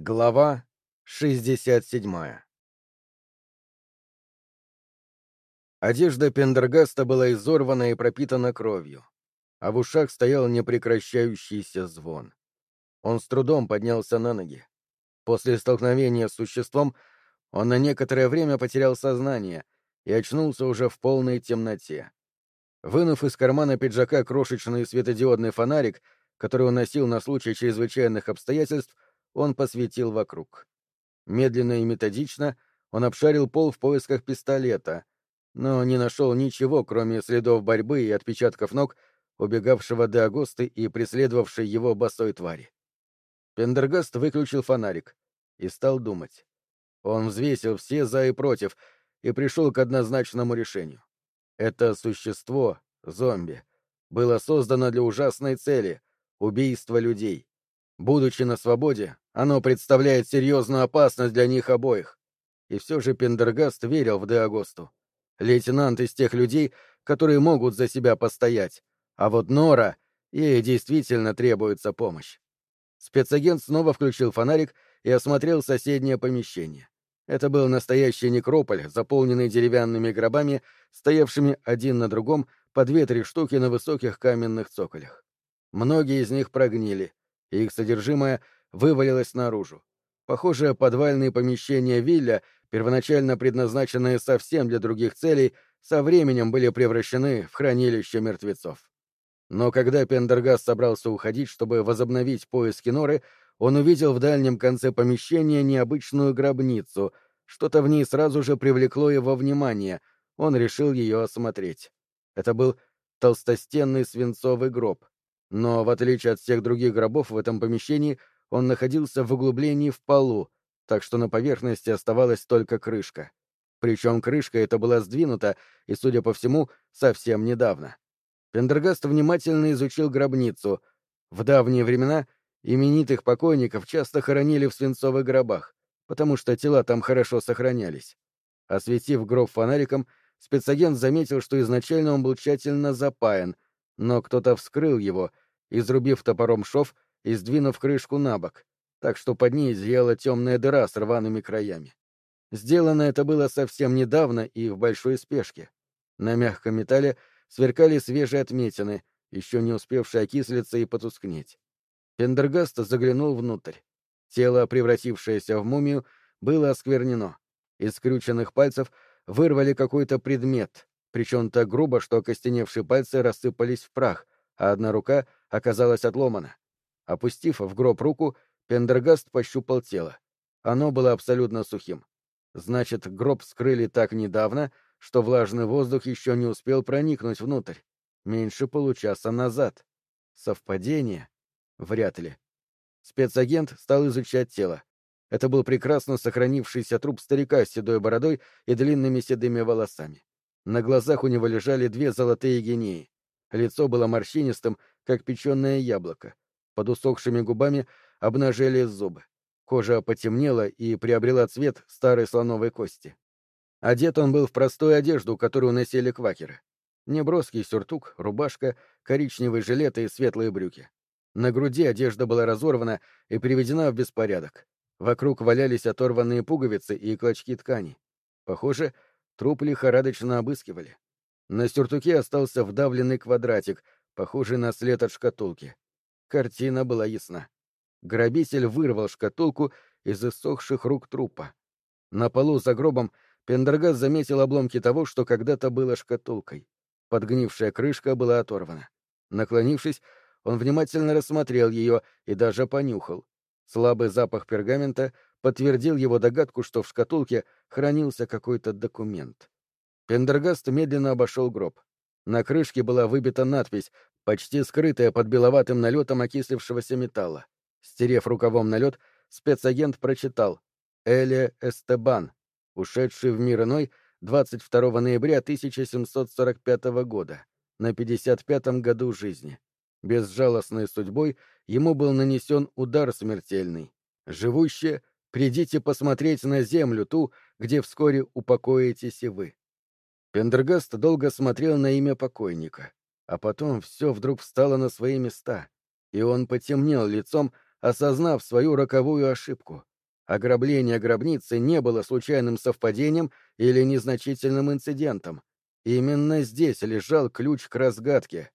Глава 67 Одежда Пендергаста была изорвана и пропитана кровью, а в ушах стоял непрекращающийся звон. Он с трудом поднялся на ноги. После столкновения с существом он на некоторое время потерял сознание и очнулся уже в полной темноте. Вынув из кармана пиджака крошечный светодиодный фонарик, который он носил на случай чрезвычайных обстоятельств, он посветил вокруг. Медленно и методично он обшарил пол в поисках пистолета, но не нашел ничего, кроме следов борьбы и отпечатков ног, убегавшего до Агосты и преследовавшей его босой твари. Пендергаст выключил фонарик и стал думать. Он взвесил все «за» и «против» и пришел к однозначному решению. Это существо, зомби, было создано для ужасной цели — убийства людей. Будучи на свободе, оно представляет серьезную опасность для них обоих. И все же Пендергаст верил в Деагосту. Лейтенант из тех людей, которые могут за себя постоять. А вот Нора, ей действительно требуется помощь. Спецагент снова включил фонарик и осмотрел соседнее помещение. Это был настоящий некрополь, заполненный деревянными гробами, стоявшими один на другом по две-три штуки на высоких каменных цоколях. Многие из них прогнили, их содержимое вывалилось наружу. Похоже, подвальные помещения Вилля, первоначально предназначенные совсем для других целей, со временем были превращены в хранилище мертвецов. Но когда Пендергаст собрался уходить, чтобы возобновить поиски норы, он увидел в дальнем конце помещения необычную гробницу. Что-то в ней сразу же привлекло его внимание. Он решил ее осмотреть. Это был толстостенный свинцовый гроб. Но, в отличие от всех других гробов в этом помещении, он находился в углублении в полу, так что на поверхности оставалась только крышка. Причем крышка эта была сдвинута, и, судя по всему, совсем недавно. Пендергаст внимательно изучил гробницу. В давние времена именитых покойников часто хоронили в свинцовых гробах, потому что тела там хорошо сохранялись. Осветив гроб фонариком, спецагент заметил, что изначально он был тщательно запаян — но кто-то вскрыл его, изрубив топором шов и сдвинув крышку на бок, так что под ней зияла темная дыра с рваными краями. Сделано это было совсем недавно и в большой спешке. На мягком металле сверкали свежие отметины, еще не успевшие окислиться и потускнеть. Пендергаст заглянул внутрь. Тело, превратившееся в мумию, было осквернено. Из скрюченных пальцев вырвали какой-то предмет, причем так грубо, что окостеневшие пальцы рассыпались в прах, а одна рука оказалась отломана. Опустив в гроб руку, Пендергаст пощупал тело. Оно было абсолютно сухим. Значит, гроб скрыли так недавно, что влажный воздух еще не успел проникнуть внутрь. Меньше получаса назад. Совпадение? Вряд ли. Спецагент стал изучать тело. Это был прекрасно сохранившийся труп старика с седой бородой и длинными седыми волосами. На глазах у него лежали две золотые гинеи. Лицо было морщинистым, как печеное яблоко. Под усохшими губами обнажились зубы. Кожа потемнела и приобрела цвет старой слоновой кости. Одет он был в простую одежду, которую носили квакеры. Неброский сюртук, рубашка, коричневый жилет и светлые брюки. На груди одежда была разорвана и приведена в беспорядок. Вокруг валялись оторванные пуговицы и клочки ткани. Похоже, Труп лихорадочно обыскивали. На сюртуке остался вдавленный квадратик, похожий на след от шкатулки. Картина была ясна. Грабитель вырвал шкатулку из иссохших рук трупа. На полу за гробом Пендергас заметил обломки того, что когда-то было шкатулкой. Подгнившая крышка была оторвана. Наклонившись, он внимательно рассмотрел ее и даже понюхал. Слабый запах пергамента подтвердил его догадку, что в шкатулке хранился какой-то документ. Пендергаст медленно обошел гроб. На крышке была выбита надпись, почти скрытая под беловатым налетом окислившегося металла. Стерев рукавом налет, спецагент прочитал «Элия Эстебан, ушедший в мир иной 22 ноября 1745 года, на 55-м году жизни. Безжалостной судьбой ему был нанесен удар смертельный. Живущее Придите посмотреть на землю, ту, где вскоре упокоитесь и вы. Пендергаст долго смотрел на имя покойника, а потом все вдруг встало на свои места, и он потемнел лицом, осознав свою роковую ошибку. Ограбление гробницы не было случайным совпадением или незначительным инцидентом. Именно здесь лежал ключ к разгадке.